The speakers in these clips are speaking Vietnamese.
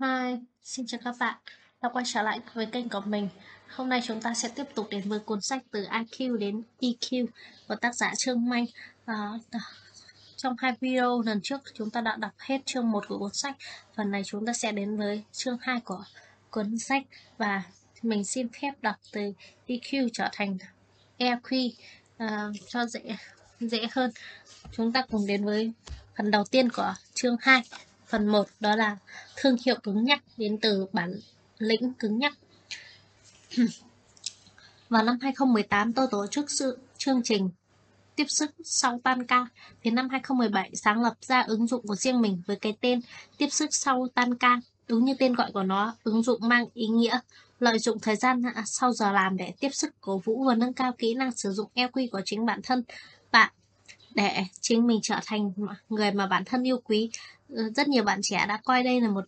Hi, xin chào các bạn đã quay trở lại với kênh của mình. Hôm nay chúng ta sẽ tiếp tục đến với cuốn sách từ IQ đến EQ của tác giả Trương Manh. À, trong hai video lần trước chúng ta đã đọc hết chương 1 của cuốn sách. Phần này chúng ta sẽ đến với chương 2 của cuốn sách và mình xin phép đọc từ EQ trở thành EQ à, cho dễ dễ hơn. Chúng ta cùng đến với phần đầu tiên của chương 2 Phần 1 đó là thương hiệu cứng nhắc đến từ bản lĩnh cứng nhắc. Vào năm 2018 tôi tổ chức sự chương trình tiếp sức sau tan ca. Đến năm 2017 sáng lập ra ứng dụng của riêng mình với cái tên tiếp sức sau tan ca. Đúng như tên gọi của nó, ứng dụng mang ý nghĩa lợi dụng thời gian sau giờ làm để tiếp sức cổ vũ và nâng cao kỹ năng sử dụng EQ của chính bản thân bạn để chính mình trở thành người mà bản thân yêu quý Ừ, rất nhiều bạn trẻ đã coi đây là một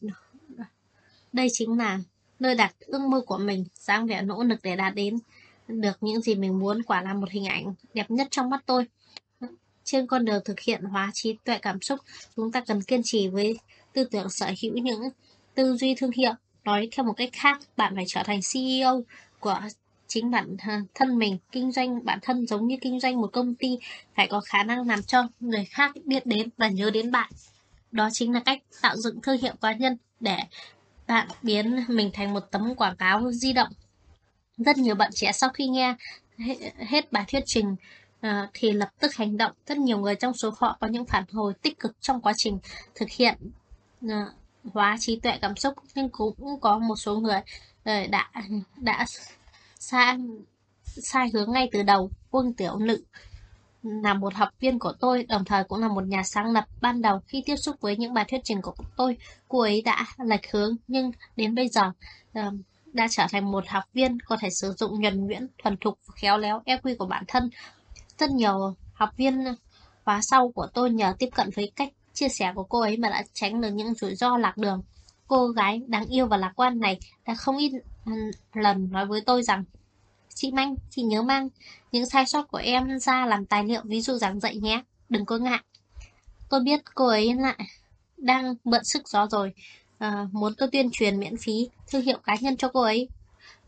đây chính là nơi đặt ước mơ của mình, dáng vẻ nỗ lực để đạt đến được những gì mình muốn, quả là một hình ảnh đẹp nhất trong mắt tôi. Trên con đường thực hiện hóa trí tuệ cảm xúc, chúng ta cần kiên trì với tư tưởng sở hữu những tư duy thương hiệu. Nói theo một cách khác, bạn phải trở thành ceo của chính bản thân mình. Kinh doanh, bản thân giống như kinh doanh một công ty, phải có khả năng làm cho người khác biết đến và nhớ đến bạn đó chính là cách tạo dựng thương hiệu cá nhân để bạn biến mình thành một tấm quảng cáo di động. Rất nhiều bạn trẻ sau khi nghe hết bài thuyết trình ờ, thì lập tức hành động. Rất nhiều người trong số họ có những phản hồi tích cực trong quá trình thực hiện ờ, hóa trí tuệ cảm xúc nhưng cũng có một số người ờ, đã đã sai sai hướng ngay từ đầu. Quân Tiểu Nữ là một học viên của tôi, đồng thời cũng là một nhà sáng lập ban đầu khi tiếp xúc với những bài thuyết trình của tôi. Cô ấy đã lệch hướng nhưng đến bây giờ đã trở thành một học viên có thể sử dụng nhuần nhuyễn, thuần thục, khéo léo, EQ của bản thân. Rất nhiều học viên khóa sau của tôi nhờ tiếp cận với cách chia sẻ của cô ấy mà đã tránh được những rủi ro lạc đường. Cô gái đáng yêu và lạc quan này đã không ít lần nói với tôi rằng Chị Manh, chị nhớ mang những sai sót của em ra làm tài liệu ví dụ giảng dạy nhé. Đừng có ngại. Tôi biết cô ấy lại đang bận sức gió rồi. À, muốn tôi tuyên truyền miễn phí thương hiệu cá nhân cho cô ấy.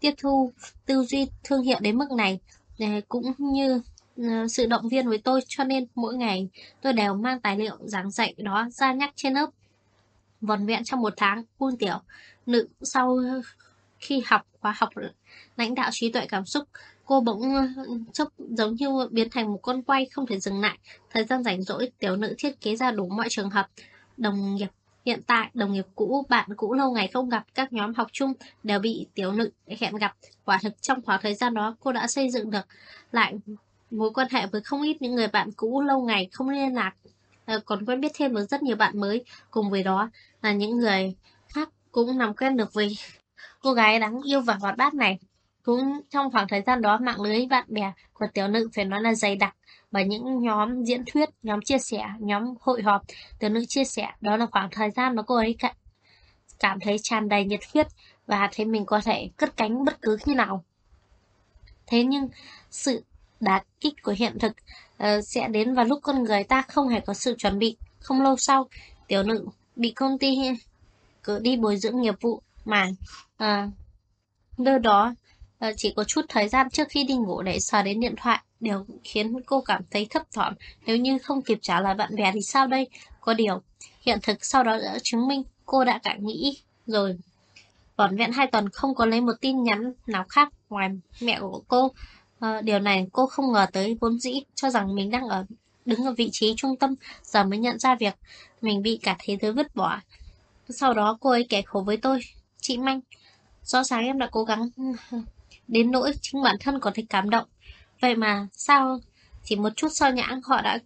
Tiếp thu tư duy thương hiệu đến mức này ờ, cũng như ờ, sự động viên với tôi cho nên mỗi ngày tôi đều mang tài liệu giảng dạy đó ra nhắc trên lớp. Vòn vẹn trong một tháng, buôn tiểu, nữ sau khi học khóa học lãnh đạo trí tuệ cảm xúc, cô bỗng chốc giống như biến thành một con quay không thể dừng lại. Thời gian rảnh rỗi, tiểu nữ thiết kế ra đủ mọi trường hợp. Đồng nghiệp hiện tại, đồng nghiệp cũ, bạn cũ lâu ngày không gặp, các nhóm học chung đều bị tiểu nữ hẹn gặp. Quả thực trong khoảng thời gian đó, cô đã xây dựng được lại mối quan hệ với không ít những người bạn cũ lâu ngày không liên lạc. Ờ, còn quen biết thêm với rất nhiều bạn mới. Cùng với đó là những người khác cũng làm quen được với cô gái đáng yêu và hoạt bát này. Cũng trong khoảng thời gian đó, mạng lưới bạn bè của tiểu nữ phải nói là dày đặc bởi những nhóm diễn thuyết, nhóm chia sẻ, nhóm hội họp. Tiểu nữ chia sẻ đó là khoảng thời gian mà cô ấy cảm thấy tràn đầy nhiệt huyết và thấy mình có thể cất cánh bất cứ khi nào. Thế nhưng sự đả kích của hiện thực uh, sẽ đến vào lúc con người ta không hề có sự chuẩn bị. Không lâu sau, tiểu nữ bị công ty cử đi bồi dưỡng nghiệp vụ mà ờ, à, nơi đó à, chỉ có chút thời gian trước khi đi ngủ để sờ đến điện thoại điều khiến cô cảm thấy thấp thỏm. Nếu như không kịp trả lời bạn bè thì sao đây? Có điều hiện thực sau đó đã chứng minh cô đã cả nghĩ rồi. Vỏn vẹn hai tuần không có lấy một tin nhắn nào khác ngoài mẹ của cô. À, điều này cô không ngờ tới vốn dĩ cho rằng mình đang ở đứng ở vị trí trung tâm giờ mới nhận ra việc mình bị cả thế giới vứt bỏ. Sau đó cô ấy kể khổ với tôi chị Manh. Do sáng em đã cố gắng đến nỗi chính bản thân có thể cảm động. Vậy mà sao chỉ một chút sao nhãng họ đã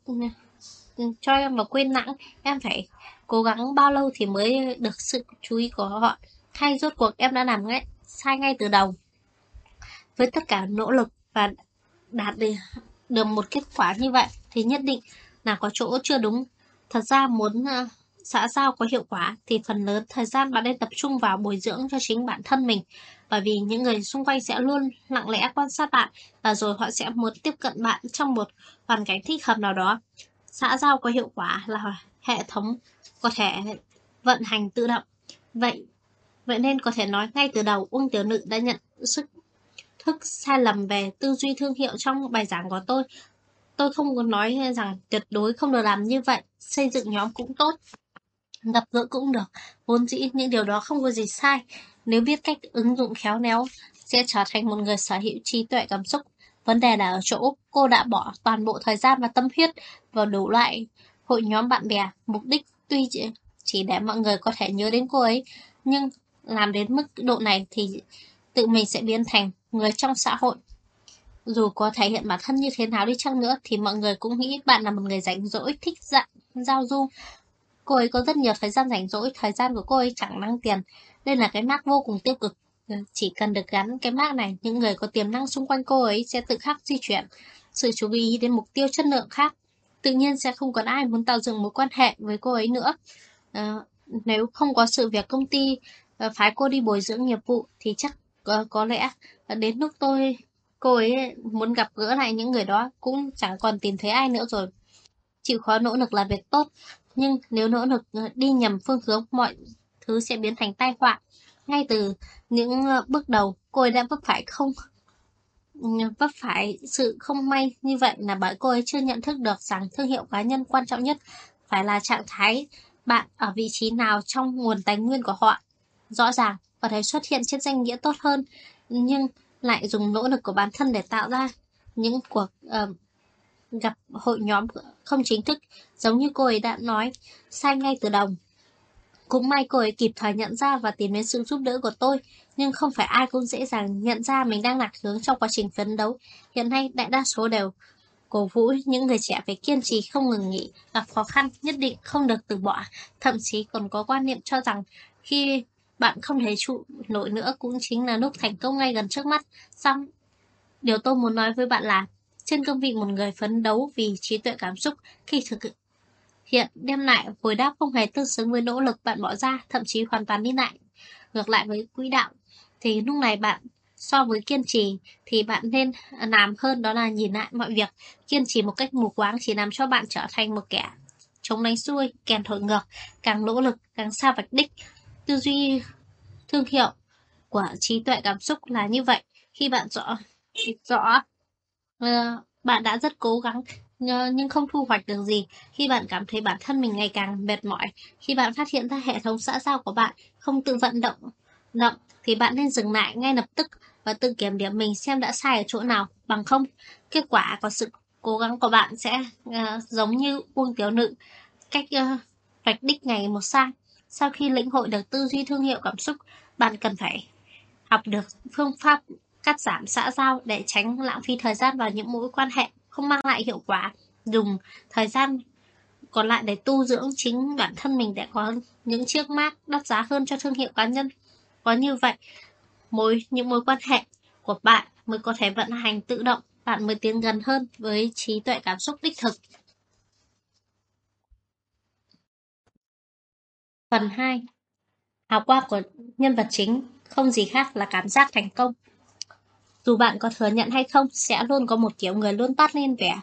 ừ, cho em vào quên lãng. Em phải cố gắng bao lâu thì mới được sự chú ý của họ. Hay rốt cuộc em đã làm ngay, sai ngay từ đầu. Với tất cả nỗ lực và đạt được, được một kết quả như vậy thì nhất định là có chỗ chưa đúng. Thật ra muốn xã giao có hiệu quả thì phần lớn thời gian bạn nên tập trung vào bồi dưỡng cho chính bản thân mình. Bởi vì những người xung quanh sẽ luôn lặng lẽ quan sát bạn và rồi họ sẽ muốn tiếp cận bạn trong một hoàn cảnh thích hợp nào đó. Xã giao có hiệu quả là hệ thống có thể vận hành tự động. Vậy Vậy nên có thể nói ngay từ đầu Uông Tiểu Nữ đã nhận sức thức sai lầm về tư duy thương hiệu trong bài giảng của tôi. Tôi không có nói rằng tuyệt đối không được làm như vậy, xây dựng nhóm cũng tốt, gặp gỡ cũng được. Vốn dĩ những điều đó không có gì sai. Nếu biết cách ứng dụng khéo léo, sẽ trở thành một người sở hữu trí tuệ cảm xúc. Vấn đề là ở chỗ cô đã bỏ toàn bộ thời gian và tâm huyết vào đủ loại hội nhóm bạn bè. Mục đích tuy chỉ để mọi người có thể nhớ đến cô ấy, nhưng làm đến mức độ này thì tự mình sẽ biến thành người trong xã hội. Dù có thể hiện bản thân như thế nào đi chăng nữa thì mọi người cũng nghĩ bạn là một người rảnh rỗi, thích dạng, giao du. Cô ấy có rất nhiều thời gian rảnh rỗi, thời gian của cô ấy chẳng năng tiền. Đây là cái mác vô cùng tiêu cực. Ừ, chỉ cần được gắn cái mác này, những người có tiềm năng xung quanh cô ấy sẽ tự khắc di chuyển. Sự chú ý đến mục tiêu chất lượng khác. Tự nhiên sẽ không còn ai muốn tạo dựng mối quan hệ với cô ấy nữa. À, nếu không có sự việc công ty ờ, phái cô đi bồi dưỡng nghiệp vụ thì chắc có, có lẽ đến lúc tôi cô ấy muốn gặp gỡ lại những người đó cũng chẳng còn tìm thấy ai nữa rồi. Chịu khó nỗ lực là việc tốt, nhưng nếu nỗ lực ờ, đi nhầm phương hướng mọi thứ sẽ biến thành tai họa. Ngay từ những ờ, bước đầu, cô ấy đã vấp phải không ừ, vấp phải sự không may như vậy là bởi cô ấy chưa nhận thức được rằng thương hiệu cá nhân quan trọng nhất phải là trạng thái bạn ở vị trí nào trong nguồn tài nguyên của họ. Rõ ràng, có thể xuất hiện trên danh nghĩa tốt hơn, nhưng lại dùng nỗ lực của bản thân để tạo ra những cuộc uh, gặp hội nhóm không chính thức, giống như cô ấy đã nói, sai ngay từ đầu. Cũng may cô ấy kịp thời nhận ra và tìm đến sự giúp đỡ của tôi, nhưng không phải ai cũng dễ dàng nhận ra mình đang lạc hướng trong quá trình phấn đấu. Hiện nay đại đa số đều cổ vũ những người trẻ phải kiên trì không ngừng nghỉ, gặp khó khăn nhất định không được từ bỏ, thậm chí còn có quan niệm cho rằng khi bạn không thể trụ nổi nữa cũng chính là lúc thành công ngay gần trước mắt. Xong, điều tôi muốn nói với bạn là trên cương vị một người phấn đấu vì trí tuệ cảm xúc khi thực hiện đem lại hồi đáp không hề tương xứng với nỗ lực bạn bỏ ra, thậm chí hoàn toàn đi lại. Ngược lại với quỹ đạo thì lúc này bạn so với kiên trì thì bạn nên làm hơn đó là nhìn lại mọi việc. Kiên trì một cách mù quáng chỉ làm cho bạn trở thành một kẻ chống đánh xuôi kèn thổi ngược càng nỗ lực càng xa vạch đích. Tư duy thương hiệu của trí tuệ cảm xúc là như vậy. Khi bạn rõ rõ Ờ, bạn đã rất cố gắng ờ, nhưng không thu hoạch được gì. Khi bạn cảm thấy bản thân mình ngày càng mệt mỏi khi bạn phát hiện ra hệ thống xã giao của bạn không tự vận động động thì bạn nên dừng lại ngay lập tức và tự kiểm điểm mình xem đã sai ở chỗ nào bằng không kết quả của sự cố gắng của bạn sẽ uh, giống như buông tiểu nữ cách uh, vạch đích ngày một xa sau khi lĩnh hội được tư duy thương hiệu cảm xúc, bạn cần phải học được phương pháp cắt giảm xã giao để tránh lãng phí thời gian vào những mối quan hệ không mang lại hiệu quả. Dùng thời gian còn lại để tu dưỡng chính bản thân mình để có những chiếc mác đắt giá hơn cho thương hiệu cá nhân. Có như vậy, mối những mối quan hệ của bạn mới có thể vận hành tự động, bạn mới tiến gần hơn với trí tuệ cảm xúc đích thực. Phần 2 Hào quang của nhân vật chính không gì khác là cảm giác thành công. Dù bạn có thừa nhận hay không, sẽ luôn có một kiểu người luôn toát lên vẻ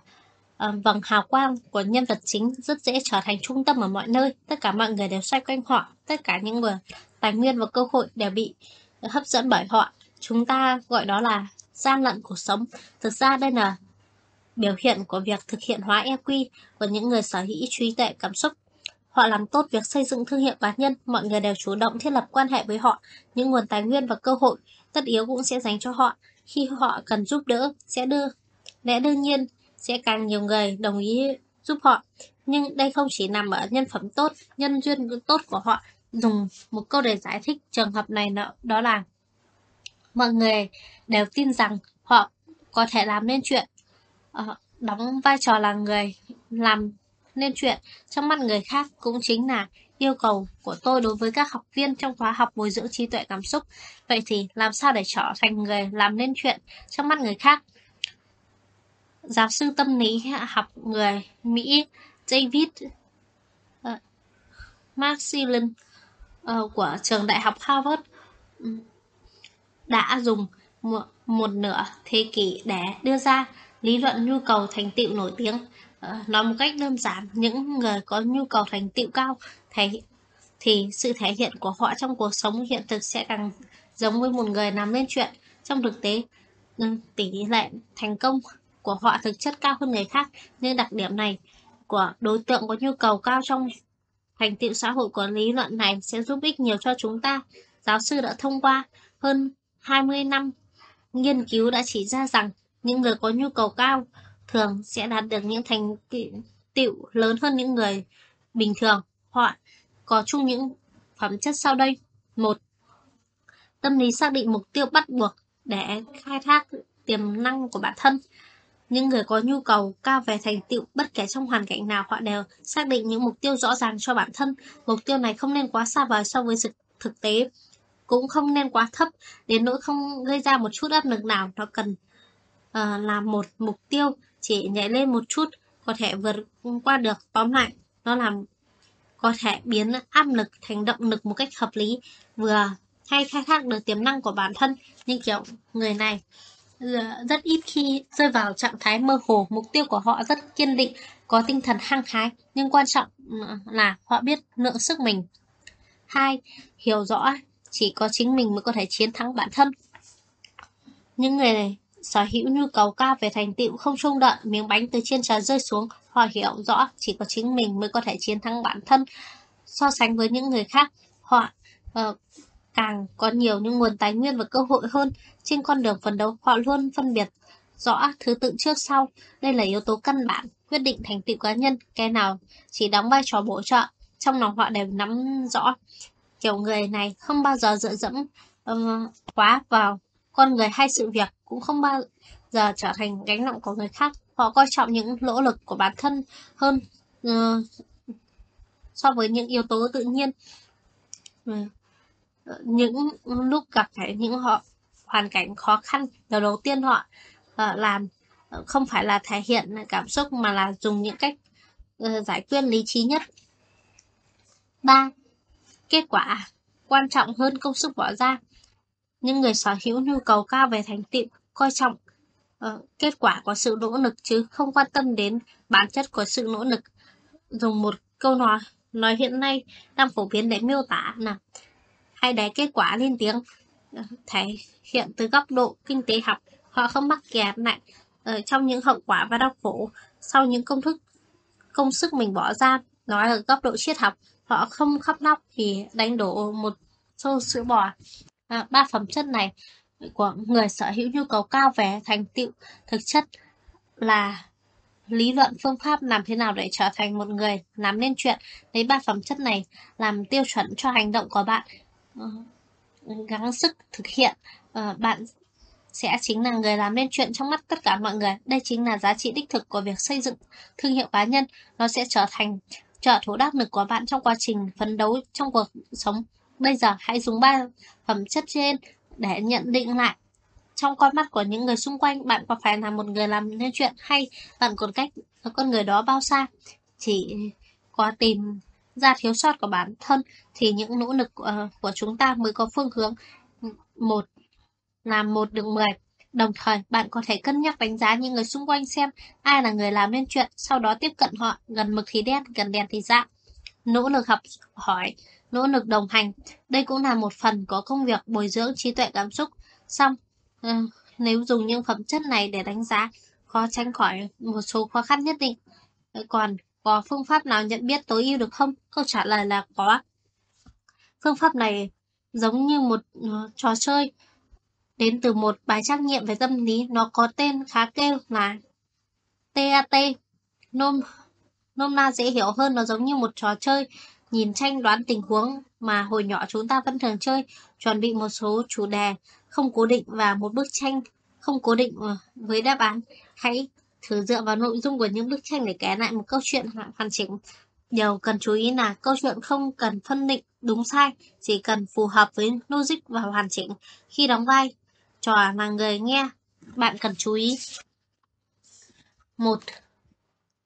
à, vầng hào quang của nhân vật chính rất dễ trở thành trung tâm ở mọi nơi. Tất cả mọi người đều xoay quanh họ, tất cả những người tài nguyên và cơ hội đều bị hấp dẫn bởi họ. Chúng ta gọi đó là gian lận cuộc sống. Thực ra đây là biểu hiện của việc thực hiện hóa EQ của những người sở hữu trí tuệ cảm xúc Họ làm tốt việc xây dựng thương hiệu cá nhân, mọi người đều chủ động thiết lập quan hệ với họ, những nguồn tài nguyên và cơ hội tất yếu cũng sẽ dành cho họ. Khi họ cần giúp đỡ, sẽ đưa. Lẽ đương nhiên, sẽ càng nhiều người đồng ý giúp họ. Nhưng đây không chỉ nằm ở nhân phẩm tốt, nhân duyên tốt của họ. Dùng một câu để giải thích trường hợp này đó là mọi người đều tin rằng họ có thể làm nên chuyện, ờ, đóng vai trò là người làm nên chuyện trong mắt người khác cũng chính là yêu cầu của tôi đối với các học viên trong khóa học bồi dưỡng trí tuệ cảm xúc. Vậy thì làm sao để trở thành người làm nên chuyện trong mắt người khác? Giáo sư tâm lý học người Mỹ David uh, Maxilin uh, của trường đại học Harvard ừ, đã dùng một, một nửa thế kỷ để đưa ra lý luận nhu cầu thành tựu nổi tiếng Ờ, nói một cách đơn giản những người có nhu cầu thành tựu cao thể thì sự thể hiện của họ trong cuộc sống hiện thực sẽ càng giống với một người làm nên chuyện. Trong thực tế, ừ, tỷ lệ thành công của họ thực chất cao hơn người khác, nhưng đặc điểm này của đối tượng có nhu cầu cao trong thành tựu xã hội của lý luận này sẽ giúp ích nhiều cho chúng ta. Giáo sư đã thông qua hơn 20 năm nghiên cứu đã chỉ ra rằng những người có nhu cầu cao thường sẽ đạt được những thành tựu lớn hơn những người bình thường. Họ có chung những phẩm chất sau đây. một Tâm lý xác định mục tiêu bắt buộc để khai thác tiềm năng của bản thân. Những người có nhu cầu cao về thành tựu bất kể trong hoàn cảnh nào họ đều xác định những mục tiêu rõ ràng cho bản thân. Mục tiêu này không nên quá xa vời so với sự thực tế, cũng không nên quá thấp đến nỗi không gây ra một chút áp lực nào. Nó cần uh, là một mục tiêu chỉ nhảy lên một chút có thể vượt qua được. Tóm lại, nó làm có thể biến áp lực thành động lực một cách hợp lý, vừa hay khai thác được tiềm năng của bản thân. Nhưng kiểu người này ờ, rất ít khi rơi vào trạng thái mơ hồ, mục tiêu của họ rất kiên định, có tinh thần hăng hái, nhưng quan trọng ừ, là họ biết lượng sức mình. Hai, hiểu rõ chỉ có chính mình mới có thể chiến thắng bản thân. Những người này sở hữu nhu cầu cao về thành tựu không trông đợi miếng bánh từ trên trời rơi xuống, họ hiểu rõ chỉ có chính mình mới có thể chiến thắng bản thân. So sánh với những người khác, họ uh, càng có nhiều những nguồn tài nguyên và cơ hội hơn. Trên con đường phấn đấu họ luôn phân biệt rõ thứ tự trước sau. Đây là yếu tố căn bản quyết định thành tựu cá nhân cái nào chỉ đóng vai trò bổ trợ trong lòng họ đều nắm rõ. Kiểu người này không bao giờ dựa dẫm uh, quá vào con người hay sự việc cũng không bao giờ trở thành gánh nặng của người khác. Họ coi trọng những nỗ lực của bản thân hơn uh, so với những yếu tố tự nhiên. Uh, những lúc gặp phải những họ hoàn cảnh khó khăn điều đầu tiên họ uh, làm uh, không phải là thể hiện cảm xúc mà là dùng những cách uh, giải quyết lý trí nhất. Ba kết quả quan trọng hơn công sức bỏ ra những người sở hữu nhu cầu cao về thành tựu coi trọng uh, kết quả của sự nỗ lực chứ không quan tâm đến bản chất của sự nỗ lực. Dùng một câu nói nói hiện nay đang phổ biến để miêu tả là hay để kết quả lên tiếng ờ, thể hiện từ góc độ kinh tế học họ không mắc kẹt lại ở trong những hậu quả và đau khổ. Sau những công thức công sức mình bỏ ra nói ở góc độ triết học họ không khóc lóc thì đánh đổ một xô sữa bò à, ba phẩm chất này của người sở hữu nhu cầu cao về thành tựu thực chất là lý luận phương pháp làm thế nào để trở thành một người làm nên chuyện lấy ba phẩm chất này làm tiêu chuẩn cho hành động của bạn ờ, gắng sức thực hiện ờ, bạn sẽ chính là người làm nên chuyện trong mắt tất cả mọi người. Đây chính là giá trị đích thực của việc xây dựng thương hiệu cá nhân. Nó sẽ trở thành trợ thủ đắc lực của bạn trong quá trình phấn đấu trong cuộc sống. Bây giờ hãy dùng ba phẩm chất trên để nhận định lại trong con mắt của những người xung quanh bạn có phải là một người làm nên chuyện hay bạn còn cách con người đó bao xa chỉ có tìm ra thiếu sót của bản thân thì những nỗ lực của, của chúng ta mới có phương hướng một làm một được 10. Đồng thời, bạn có thể cân nhắc đánh giá những người xung quanh xem ai là người làm nên chuyện, sau đó tiếp cận họ, gần mực thì đen, gần đèn thì dạng. Nỗ lực học hỏi, nỗ lực đồng hành, đây cũng là một phần có công việc bồi dưỡng trí tuệ cảm xúc. Xong, uh, nếu dùng những phẩm chất này để đánh giá, khó tránh khỏi một số khó khăn nhất định. Ờ, còn có phương pháp nào nhận biết tối ưu được không? Câu trả lời là có. Phương pháp này giống như một uh, trò chơi đến từ một bài trắc nghiệm về tâm lý. Nó có tên khá kêu là TAT. Nôm, nôm na dễ hiểu hơn, nó giống như một trò chơi nhìn tranh đoán tình huống mà hồi nhỏ chúng ta vẫn thường chơi, chuẩn bị một số chủ đề không cố định và một bức tranh không cố định ờ, với đáp án. Hãy thử dựa vào nội dung của những bức tranh để kể lại một câu chuyện hoàn chỉnh. Điều cần chú ý là câu chuyện không cần phân định đúng sai, chỉ cần phù hợp với logic và hoàn chỉnh. Khi đóng vai, trò là người nghe, bạn cần chú ý. một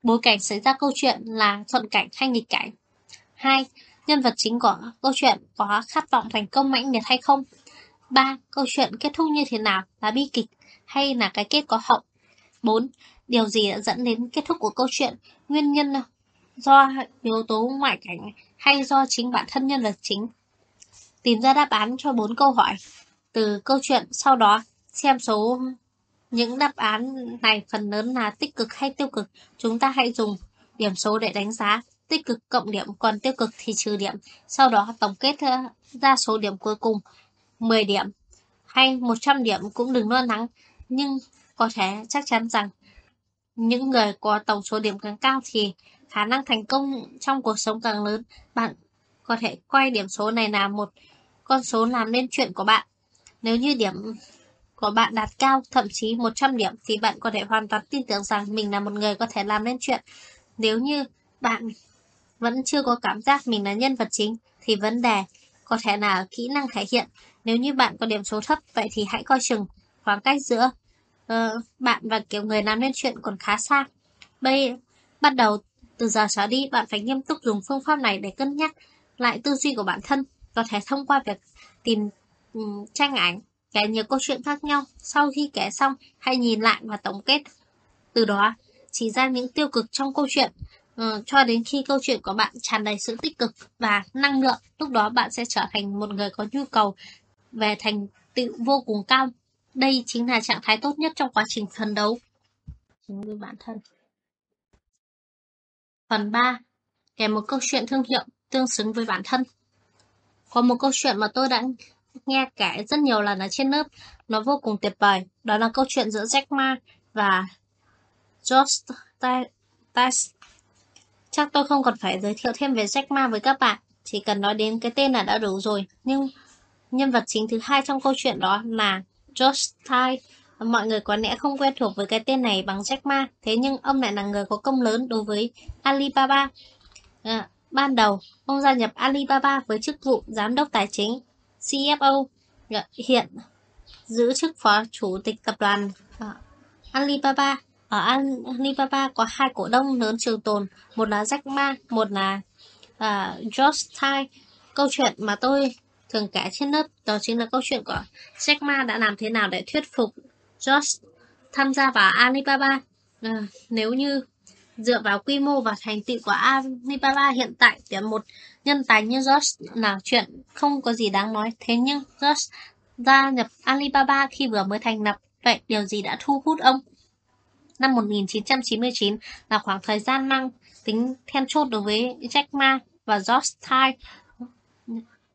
Bối cảnh xảy ra câu chuyện là thuận cảnh hay nghịch cảnh. 2. Nhân vật chính của câu chuyện có khát vọng thành công mãnh liệt hay không? 3. Câu chuyện kết thúc như thế nào? Là bi kịch hay là cái kết có hậu? 4. Điều gì đã dẫn đến kết thúc của câu chuyện? Nguyên nhân ờ, do yếu tố ngoại cảnh hay do chính bản thân nhân vật chính. Tìm ra đáp án cho bốn câu hỏi từ câu chuyện sau đó, xem số những đáp án này phần lớn là tích cực hay tiêu cực. Chúng ta hãy dùng điểm số để đánh giá. Tích cực cộng điểm, còn tiêu cực thì trừ điểm. Sau đó tổng kết ờ, ra số điểm cuối cùng 10 điểm hay 100 điểm cũng đừng lo lắng. Nhưng có thể chắc chắn rằng những người có tổng số điểm càng cao thì khả năng thành công trong cuộc sống càng lớn. Bạn có thể coi điểm số này là một con số làm nên chuyện của bạn. Nếu như điểm của bạn đạt cao, thậm chí 100 điểm, thì bạn có thể hoàn toàn tin tưởng rằng mình là một người có thể làm nên chuyện. Nếu như bạn vẫn chưa có cảm giác mình là nhân vật chính, thì vấn đề có thể là kỹ năng thể hiện. Nếu như bạn có điểm số thấp, vậy thì hãy coi chừng khoảng cách giữa uh, bạn và kiểu người làm nên chuyện còn khá xa. Bây bắt đầu từ giờ trở đi, bạn phải nghiêm túc dùng phương pháp này để cân nhắc lại tư duy của bản thân, có thể thông qua việc tìm um, tranh ảnh kể nhiều câu chuyện khác nhau. Sau khi kể xong, hãy nhìn lại và tổng kết. Từ đó, chỉ ra những tiêu cực trong câu chuyện, Ờ, cho đến khi câu chuyện của bạn tràn đầy sự tích cực và năng lượng. Lúc đó bạn sẽ trở thành một người có nhu cầu về thành tựu vô cùng cao. Đây chính là trạng thái tốt nhất trong quá trình phấn đấu. Chính với bản thân. Phần 3. Kể một câu chuyện thương hiệu tương xứng với bản thân. Có một câu chuyện mà tôi đã nghe kể rất nhiều lần ở trên lớp. Nó vô cùng tuyệt vời. Đó là câu chuyện giữa Jack Ma và George Tyson Chắc tôi không cần phải giới thiệu thêm về Jack Ma với các bạn. Chỉ cần nói đến cái tên là đã đủ rồi. Nhưng nhân vật chính thứ hai trong câu chuyện đó là George Tice. Mọi người có lẽ không quen thuộc với cái tên này bằng Jack Ma. Thế nhưng ông lại là người có công lớn đối với Alibaba. À, ban đầu, ông gia nhập Alibaba với chức vụ giám đốc tài chính CFO hiện giữ chức phó chủ tịch tập đoàn à, Alibaba. Ở Alibaba có hai cổ đông lớn trường tồn, một là Jack Ma, một là à, uh, George Tai. Câu chuyện mà tôi thường kể trên lớp đó chính là câu chuyện của Jack Ma đã làm thế nào để thuyết phục George tham gia vào Alibaba. Uh, nếu như dựa vào quy mô và thành tựu của Alibaba hiện tại thì một nhân tài như George là chuyện không có gì đáng nói. Thế nhưng George gia nhập Alibaba khi vừa mới thành lập, vậy điều gì đã thu hút ông? Năm 1999 là khoảng thời gian mang tính then chốt đối với Jack Ma và George Tai.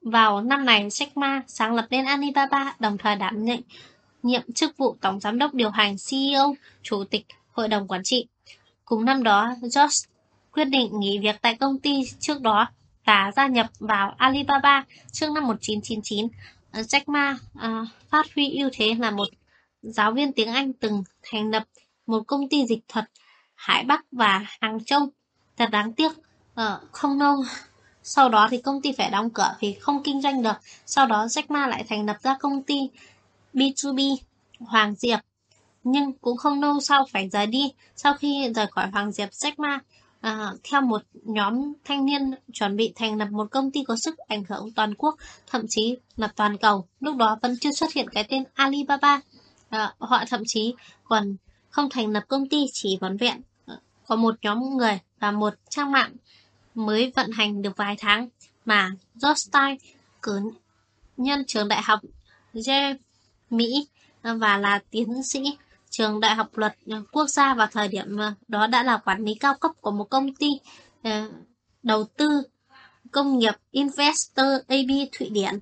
Vào năm này, Jack Ma sáng lập nên Alibaba, đồng thời đảm nhận nhiệm chức vụ tổng giám đốc điều hành CEO, chủ tịch hội đồng quản trị. Cùng năm đó, George quyết định nghỉ việc tại công ty trước đó và gia nhập vào Alibaba trước năm 1999. Jack Ma uh, phát huy ưu thế là một giáo viên tiếng Anh từng thành lập một công ty dịch thuật Hải Bắc và Hàng Châu. Thật đáng tiếc, ờ, không lâu sau đó thì công ty phải đóng cửa vì không kinh doanh được. Sau đó Jack Ma lại thành lập ra công ty B2B Hoàng Diệp nhưng cũng không lâu sau phải rời đi. Sau khi rời khỏi Hoàng Diệp Jack Ma, à, theo một nhóm thanh niên chuẩn bị thành lập một công ty có sức ảnh hưởng toàn quốc, thậm chí là toàn cầu. Lúc đó vẫn chưa xuất hiện cái tên Alibaba. À, họ thậm chí còn không thành lập công ty, chỉ vón vẹn ờ, có một nhóm người và một trang mạng mới vận hành được vài tháng mà Rothstein, cử nhân trường đại học Yale Mỹ ờ, và là tiến sĩ trường Đại học Luật ờ, Quốc gia vào thời điểm đó đã là quản lý cao cấp của một công ty đầu tư công nghiệp Investor AB Thụy Điển.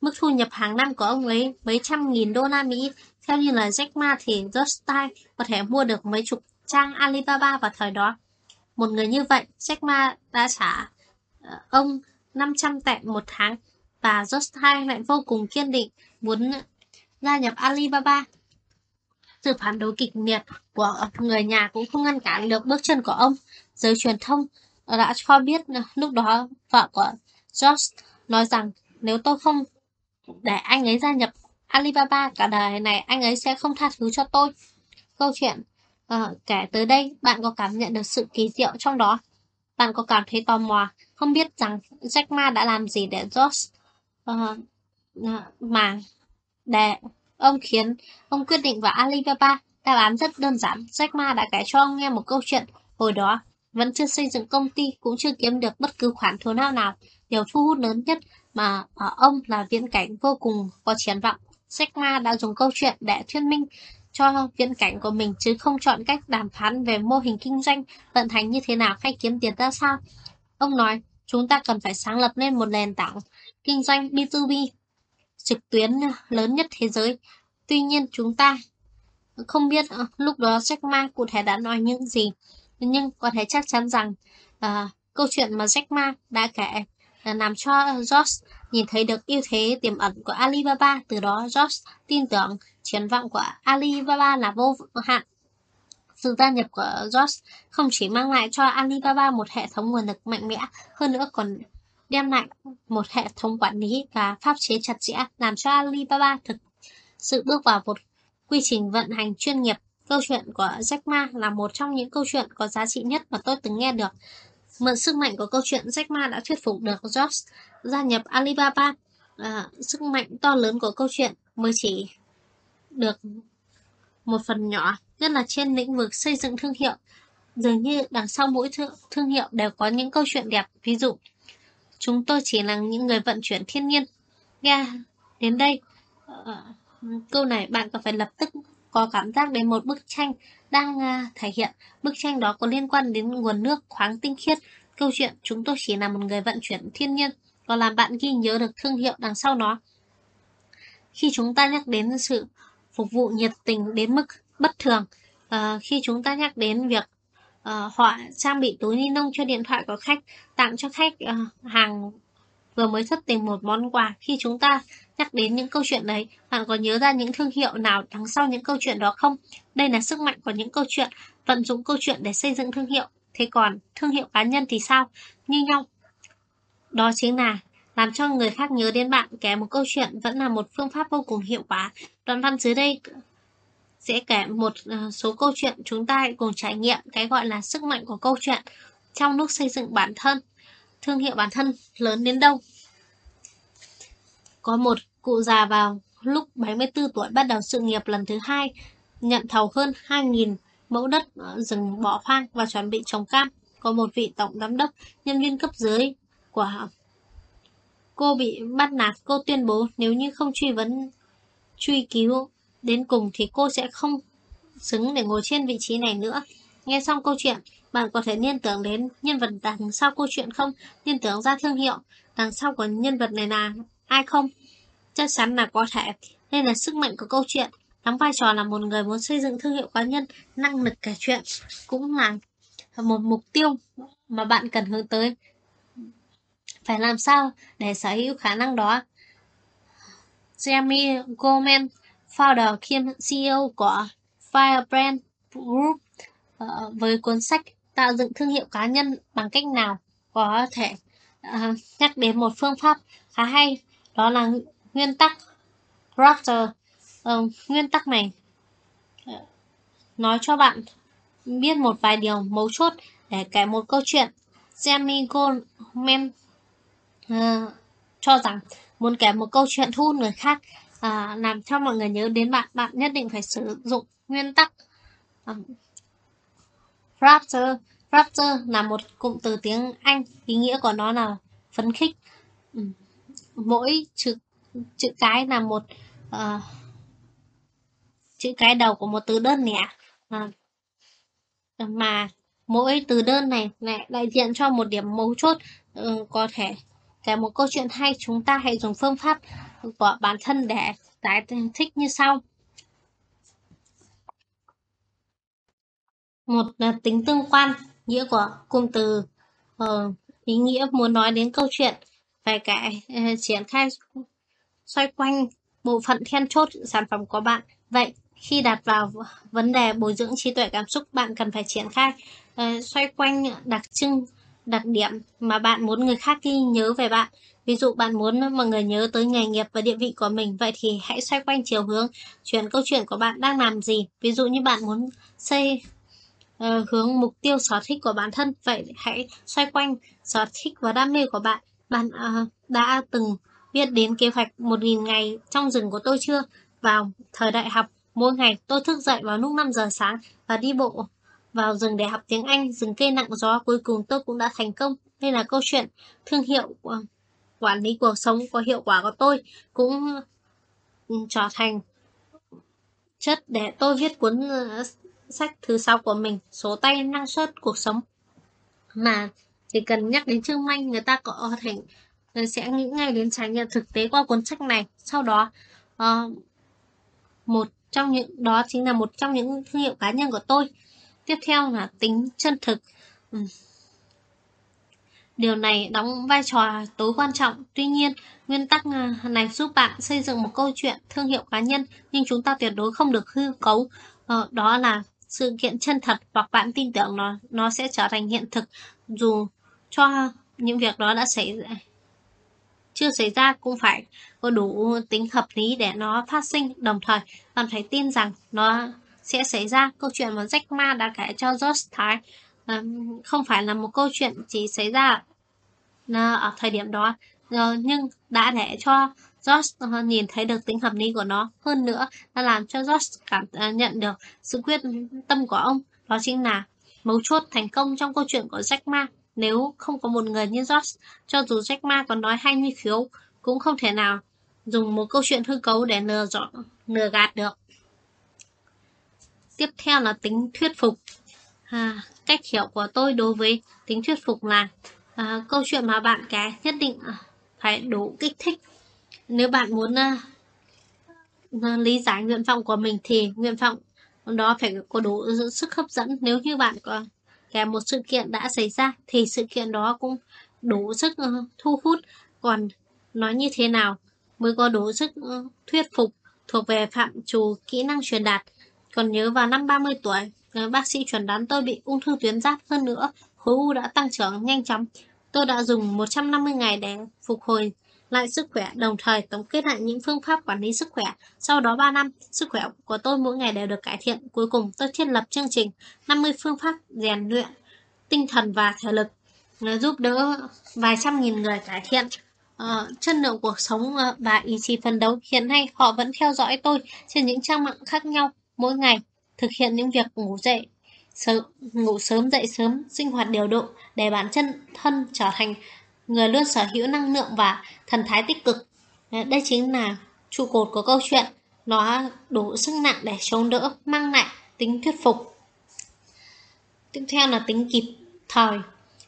Mức thu nhập hàng năm của ông ấy mấy trăm nghìn đô la Mỹ. Theo như là Jack Ma thì Justine có thể mua được mấy chục trang Alibaba vào thời đó. Một người như vậy, Jack Ma đã trả ờ, ông 500 tệ một tháng và Justine lại vô cùng kiên định muốn gia nhập Alibaba. Sự phản đối kịch liệt của người nhà cũng không ngăn cản được bước chân của ông. Giới truyền thông đã cho biết lúc đó vợ của George nói rằng nếu tôi không để anh ấy gia nhập Alibaba cả đời này anh ấy sẽ không tha thứ cho tôi. Câu chuyện uh, kể tới đây bạn có cảm nhận được sự kỳ diệu trong đó. Bạn có cảm thấy tò mò không biết rằng Jack Ma đã làm gì để josh uh, mà để Ông khiến ông quyết định vào Alibaba. Đáp án rất đơn giản. Jack Ma đã kể cho ông nghe một câu chuyện hồi đó vẫn chưa xây dựng công ty, cũng chưa kiếm được bất cứ khoản thù lao nào. Điều thu hút lớn nhất mà ở ông là viễn cảnh vô cùng có triển vọng. Jack Ma đã dùng câu chuyện để thuyết minh cho viễn cảnh của mình chứ không chọn cách đàm phán về mô hình kinh doanh vận hành như thế nào hay kiếm tiền ra sao. Ông nói, chúng ta cần phải sáng lập nên một nền tảng kinh doanh B2B trực tuyến lớn nhất thế giới. Tuy nhiên chúng ta không biết ờ, lúc đó Jack Ma cụ thể đã nói những gì, nhưng có thể chắc chắn rằng uh, câu chuyện mà Jack Ma đã kể uh, làm cho Josh nhìn thấy được ưu thế tiềm ẩn của Alibaba. Từ đó George tin tưởng triển vọng của Alibaba là vô hạn. Sự gia nhập của George không chỉ mang lại cho Alibaba một hệ thống nguồn lực mạnh mẽ, hơn nữa còn đem lại một hệ thống quản lý và pháp chế chặt chẽ, làm cho Alibaba thực sự bước vào một quy trình vận hành chuyên nghiệp. Câu chuyện của Jack Ma là một trong những câu chuyện có giá trị nhất mà tôi từng nghe được. Mượn sức mạnh của câu chuyện Jack Ma đã thuyết phục được Jobs gia nhập Alibaba. À, sức mạnh to lớn của câu chuyện mới chỉ được một phần nhỏ, nhất là trên lĩnh vực xây dựng thương hiệu. Dường như đằng sau mỗi thương, thương hiệu đều có những câu chuyện đẹp. Ví dụ, chúng tôi chỉ là những người vận chuyển thiên nhiên. Nghe đến đây, à, câu này bạn có phải lập tức có cảm giác đến một bức tranh đang uh, thể hiện. Bức tranh đó có liên quan đến nguồn nước khoáng tinh khiết. Câu chuyện chúng tôi chỉ là một người vận chuyển thiên nhiên, còn làm bạn ghi nhớ được thương hiệu đằng sau nó. Khi chúng ta nhắc đến sự phục vụ nhiệt tình đến mức bất thường, uh, khi chúng ta nhắc đến việc uh, họ trang bị túi ni lông cho điện thoại của khách, tặng cho khách uh, hàng vừa mới thất tình một món quà. Khi chúng ta nhắc đến những câu chuyện đấy, bạn có nhớ ra những thương hiệu nào đằng sau những câu chuyện đó không? Đây là sức mạnh của những câu chuyện, vận dụng câu chuyện để xây dựng thương hiệu. Thế còn thương hiệu cá nhân thì sao? Như nhau. Đó chính là làm cho người khác nhớ đến bạn kể một câu chuyện vẫn là một phương pháp vô cùng hiệu quả. Đoạn văn dưới đây sẽ kể một ờ, số câu chuyện chúng ta hãy cùng trải nghiệm cái gọi là sức mạnh của câu chuyện trong lúc xây dựng bản thân thương hiệu bản thân lớn đến đâu. Có một cụ già vào lúc 74 tuổi bắt đầu sự nghiệp lần thứ hai nhận thầu hơn 2.000 mẫu đất rừng bỏ hoang và chuẩn bị trồng cam. Có một vị tổng giám đốc nhân viên cấp dưới của cô bị bắt nạt cô tuyên bố nếu như không truy vấn truy cứu đến cùng thì cô sẽ không xứng để ngồi trên vị trí này nữa. Nghe xong câu chuyện, bạn có thể liên tưởng đến nhân vật đằng sau câu chuyện không? Liên tưởng ra thương hiệu đằng sau của nhân vật này là ai không? Chắc chắn là có thể. Đây là sức mạnh của câu chuyện. Đóng vai trò là một người muốn xây dựng thương hiệu cá nhân, năng lực kể chuyện cũng là một mục tiêu mà bạn cần hướng tới. Phải làm sao để sở hữu khả năng đó? Jeremy Goldman founder kiêm CEO của Firebrand Group ờ, với cuốn sách tạo dựng thương hiệu cá nhân bằng cách nào có thể uh, nhắc đến một phương pháp khá hay? Đó là nguyên tắc Roger uh, ờ, nguyên tắc này uh, nói cho bạn biết một vài điều mấu chốt để kể một câu chuyện. Jamie Goldman uh, cho rằng muốn kể một câu chuyện thu hút người khác uh, làm cho mọi người nhớ đến bạn. Bạn nhất định phải sử dụng nguyên tắc uh, rapture rapture là một cụm từ tiếng Anh ý nghĩa của nó là phấn khích. Ừ. Mỗi chữ chữ cái là một uh, chữ cái đầu của một từ đơn lẻ à, ờ. mà mỗi từ đơn này lại đại diện cho một điểm mấu chốt. Uh, có thể kể một câu chuyện hay chúng ta hãy dùng phương pháp của bản thân để giải thích như sau. Một là tính tương quan, nghĩa của cụm từ ờ, ý nghĩa muốn nói đến câu chuyện về cái uh, triển khai xoay quanh bộ phận then chốt sản phẩm của bạn. Vậy khi đặt vào vấn đề bồi dưỡng trí tuệ cảm xúc, bạn cần phải triển khai uh, xoay quanh đặc trưng, đặc điểm mà bạn muốn người khác ghi nhớ về bạn. Ví dụ bạn muốn mọi người nhớ tới nghề nghiệp và địa vị của mình, vậy thì hãy xoay quanh chiều hướng, chuyển câu chuyện của bạn đang làm gì. Ví dụ như bạn muốn xây uh, hướng mục tiêu sở thích của bản thân, vậy hãy xoay quanh sở thích và đam mê của bạn. Bạn uh, đã từng biết đến kế hoạch 1.000 ngày trong rừng của tôi chưa? Vào thời đại học, mỗi ngày tôi thức dậy vào lúc 5 giờ sáng và đi bộ vào rừng để học tiếng Anh, rừng cây nặng gió cuối cùng tôi cũng đã thành công. Đây là câu chuyện thương hiệu của quản lý cuộc sống có hiệu quả của tôi cũng ừ, trở thành chất để tôi viết cuốn ờ, sách thứ sáu của mình, số tay năng suất cuộc sống. Mà chỉ cần nhắc đến Trương Manh, người ta có thể sẽ nghĩ ngay đến trải nghiệm thực tế qua cuốn sách này. Sau đó, uh, một trong những đó chính là một trong những thương hiệu cá nhân của tôi. Tiếp theo là tính chân thực. Ừ. Điều này đóng vai trò tối quan trọng. Tuy nhiên, nguyên tắc ờ, này giúp bạn xây dựng một câu chuyện thương hiệu cá nhân, nhưng chúng ta tuyệt đối không được hư cấu. Ờ, đó là sự kiện chân thật hoặc bạn tin tưởng nó nó sẽ trở thành hiện thực dù cho những việc đó đã xảy ra. Chưa xảy ra cũng phải có đủ tính hợp lý để nó phát sinh. Đồng thời, bạn phải tin rằng nó sẽ xảy ra. Câu chuyện mà Jack Ma đã kể cho George Thái không phải là một câu chuyện chỉ xảy ra ờ, ở thời điểm đó. Ờ, nhưng đã để cho Josh uh, nhìn thấy được tính hợp lý của nó hơn nữa là làm cho Josh cảm uh, nhận được sự quyết tâm của ông đó chính là mấu chốt thành công trong câu chuyện của Jack Ma nếu không có một người như Josh, cho dù Jack Ma còn nói hay như khiếu, cũng không thể nào dùng một câu chuyện hư cấu để lừa dọn, lừa gạt được. Tiếp theo là tính thuyết phục. À, cách hiểu của tôi đối với tính thuyết phục là à, câu chuyện mà bạn kể nhất định à, phải đủ kích thích. Nếu bạn muốn uh, lý giải nguyện vọng của mình thì nguyện vọng đó phải có đủ sức hấp dẫn. Nếu như bạn có kèm một sự kiện đã xảy ra thì sự kiện đó cũng đủ sức uh, thu hút. Còn nói như thế nào mới có đủ sức uh, thuyết phục thuộc về phạm trù kỹ năng truyền đạt? Còn nhớ vào năm 30 tuổi bác sĩ chuẩn đoán tôi bị ung thư tuyến giáp. Hơn nữa khối u đã tăng trưởng nhanh chóng. Tôi đã dùng 150 ngày để phục hồi lại sức khỏe, đồng thời tổng kết lại những phương pháp quản lý sức khỏe. Sau đó 3 năm, sức khỏe của tôi mỗi ngày đều được cải thiện. Cuối cùng, tôi thiết lập chương trình 50 phương pháp rèn luyện tinh thần và thể lực ờ, giúp đỡ vài trăm nghìn người cải thiện uh, chất lượng cuộc sống ờ, uh, và ý chí phấn đấu. Hiện nay họ vẫn theo dõi tôi trên những trang mạng khác nhau mỗi ngày, thực hiện những việc ngủ dậy, sớm, ngủ sớm dậy sớm, sinh hoạt điều độ để bản chân thân trở thành người luôn sở hữu năng lượng và thần thái tích cực. Đây chính là trụ cột của câu chuyện. Nó đủ sức nặng để chống đỡ, mang lại tính thuyết phục. Tiếp theo là tính kịp thời.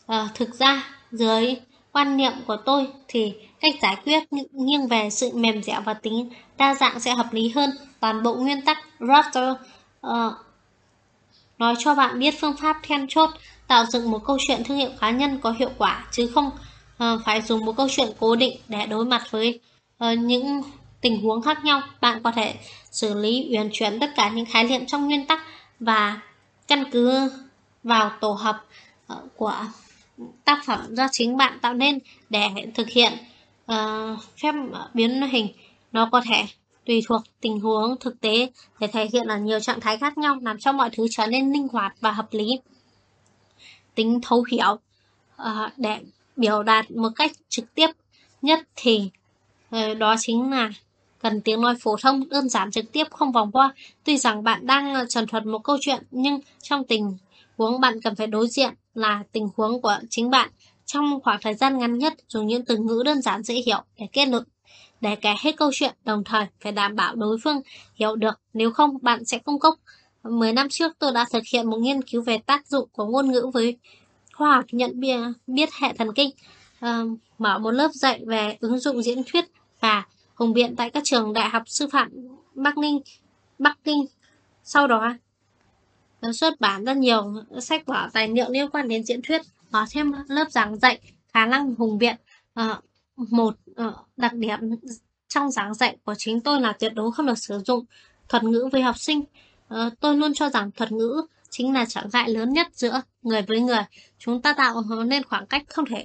À, thực ra, dưới quan niệm của tôi thì cách giải quyết nghiêng về sự mềm dẻo và tính đa dạng sẽ hợp lý hơn. Toàn bộ nguyên tắc Roger uh, ờ, nói cho bạn biết phương pháp then chốt tạo dựng một câu chuyện thương hiệu cá nhân có hiệu quả chứ không uh, phải dùng một câu chuyện cố định để đối mặt với uh, những tình huống khác nhau. Bạn có thể xử lý uyển chuyển tất cả những khái niệm trong nguyên tắc và căn cứ vào tổ hợp uh, của tác phẩm do chính bạn tạo nên để thực hiện uh, phép biến hình. Nó có thể tùy thuộc tình huống thực tế để thể hiện ở nhiều trạng thái khác nhau làm cho mọi thứ trở nên linh hoạt và hợp lý. Tính thấu hiểu uh, để biểu đạt một cách trực tiếp nhất thì ờ, đó chính là cần tiếng nói phổ thông, đơn giản, trực tiếp, không vòng vo tuy rằng bạn đang ờ, trần thuật một câu chuyện, nhưng trong tình huống bạn cần phải đối diện là tình huống của chính bạn. Trong khoảng thời gian ngắn nhất, dùng những từ ngữ đơn giản, dễ hiểu để kết luận, để kể hết câu chuyện, đồng thời phải đảm bảo đối phương hiểu được. Nếu không, bạn sẽ không cốc. 10 năm trước, tôi đã thực hiện một nghiên cứu về tác dụng của ngôn ngữ với khoa học nhận biết hệ thần kinh, uh, mở một lớp dạy về ứng dụng diễn thuyết và hùng biện tại các trường đại học sư phạm Bắc Ninh, Bắc Kinh. Sau đó xuất bản rất nhiều sách vở tài liệu liên quan đến diễn thuyết, mở thêm lớp giảng dạy khả năng hùng biện. Uh, một uh, đặc điểm trong giảng dạy của chính tôi là tuyệt đối không được sử dụng thuật ngữ với học sinh. Uh, tôi luôn cho rằng thuật ngữ chính là trở ngại lớn nhất giữa người với người. Chúng ta tạo nên khoảng cách không thể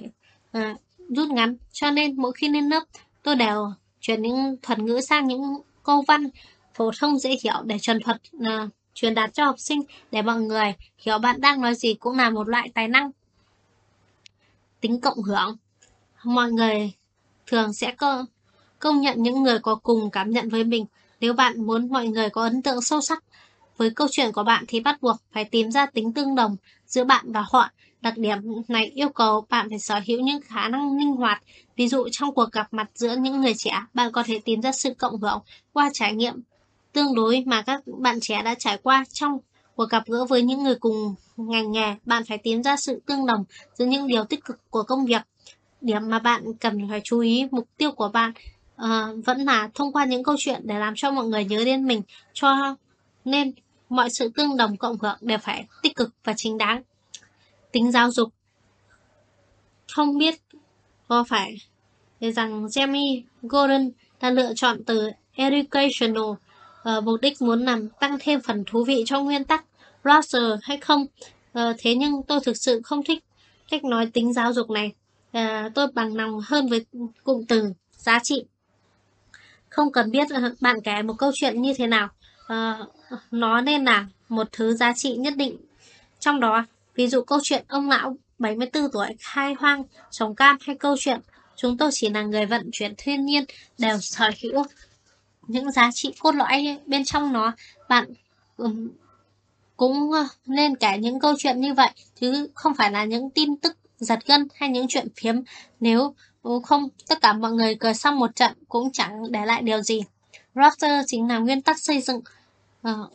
uh, rút ngắn. Cho nên mỗi khi lên lớp, tôi đều chuyển những thuật ngữ sang những câu văn phổ thông dễ hiểu để truyền thuật uh, truyền đạt cho học sinh để mọi người hiểu bạn đang nói gì cũng là một loại tài năng. Tính cộng hưởng Mọi người thường sẽ cơ, công nhận những người có cùng cảm nhận với mình. Nếu bạn muốn mọi người có ấn tượng sâu sắc với câu chuyện của bạn thì bắt buộc phải tìm ra tính tương đồng giữa bạn và họ. Đặc điểm này yêu cầu bạn phải sở hữu những khả năng linh hoạt. Ví dụ trong cuộc gặp mặt giữa những người trẻ, bạn có thể tìm ra sự cộng hưởng qua trải nghiệm tương đối mà các bạn trẻ đã trải qua trong cuộc gặp gỡ với những người cùng ngành nghề. Bạn phải tìm ra sự tương đồng giữa những điều tích cực của công việc. Điểm mà bạn cần phải chú ý mục tiêu của bạn uh, vẫn là thông qua những câu chuyện để làm cho mọi người nhớ đến mình cho nên mọi sự tương đồng cộng hưởng đều phải tích cực và chính đáng. Tính giáo dục. Không biết có phải rằng Jamie Gordon đã lựa chọn từ educational uh, mục đích muốn làm tăng thêm phần thú vị cho nguyên tắc browser hay không? Uh, thế nhưng tôi thực sự không thích cách nói tính giáo dục này. Uh, tôi bằng lòng hơn với cụm từ giá trị. Không cần biết uh, bạn kể một câu chuyện như thế nào uh, nó nên là một thứ giá trị nhất định. Trong đó ví dụ câu chuyện ông lão 74 tuổi khai hoang trồng cam hay câu chuyện chúng tôi chỉ là người vận chuyển thiên nhiên đều sở hữu những giá trị cốt lõi bên trong nó. Bạn um, cũng nên kể những câu chuyện như vậy chứ không phải là những tin tức giật gân hay những chuyện phiếm. Nếu ừ, không tất cả mọi người cười xong một trận cũng chẳng để lại điều gì. Rafter chính là nguyên tắc xây dựng. Uh,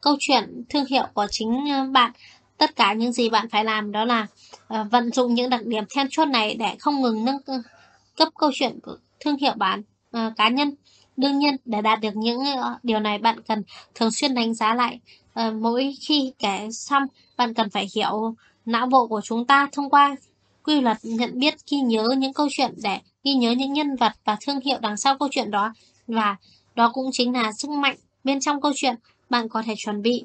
câu chuyện thương hiệu của chính ờ, bạn tất cả những gì bạn phải làm đó là uh, vận dụng những đặc điểm then chốt này để không ngừng nâng cấp câu chuyện của thương hiệu bạn uh, cá nhân. Đương nhiên để đạt được những uh, điều này bạn cần thường xuyên đánh giá lại uh, mỗi khi kể xong bạn cần phải hiểu não bộ của chúng ta thông qua quy luật nhận biết ghi nhớ những câu chuyện để ghi nhớ những nhân vật và thương hiệu đằng sau câu chuyện đó và đó cũng chính là sức mạnh bên trong câu chuyện bạn có thể chuẩn bị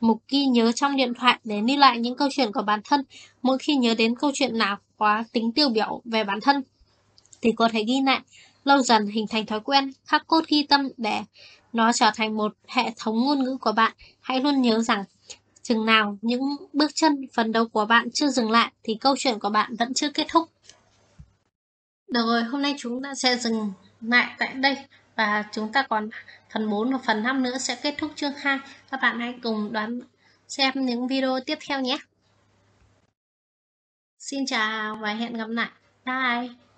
mục ghi nhớ trong điện thoại để lưu lại những câu chuyện của bản thân. Mỗi khi nhớ đến câu chuyện nào có tính tiêu biểu về bản thân thì có thể ghi lại. Lâu dần hình thành thói quen, khắc cốt ghi tâm để nó trở thành một hệ thống ngôn ngữ của bạn. Hãy luôn nhớ rằng chừng nào những bước chân phần đầu của bạn chưa dừng lại thì câu chuyện của bạn vẫn chưa kết thúc. Được rồi, hôm nay chúng ta sẽ dừng lại tại đây và chúng ta còn phần 4 và phần 5 nữa sẽ kết thúc chương 2. Các bạn hãy cùng đoán xem những video tiếp theo nhé. Xin chào và hẹn gặp lại. Bye.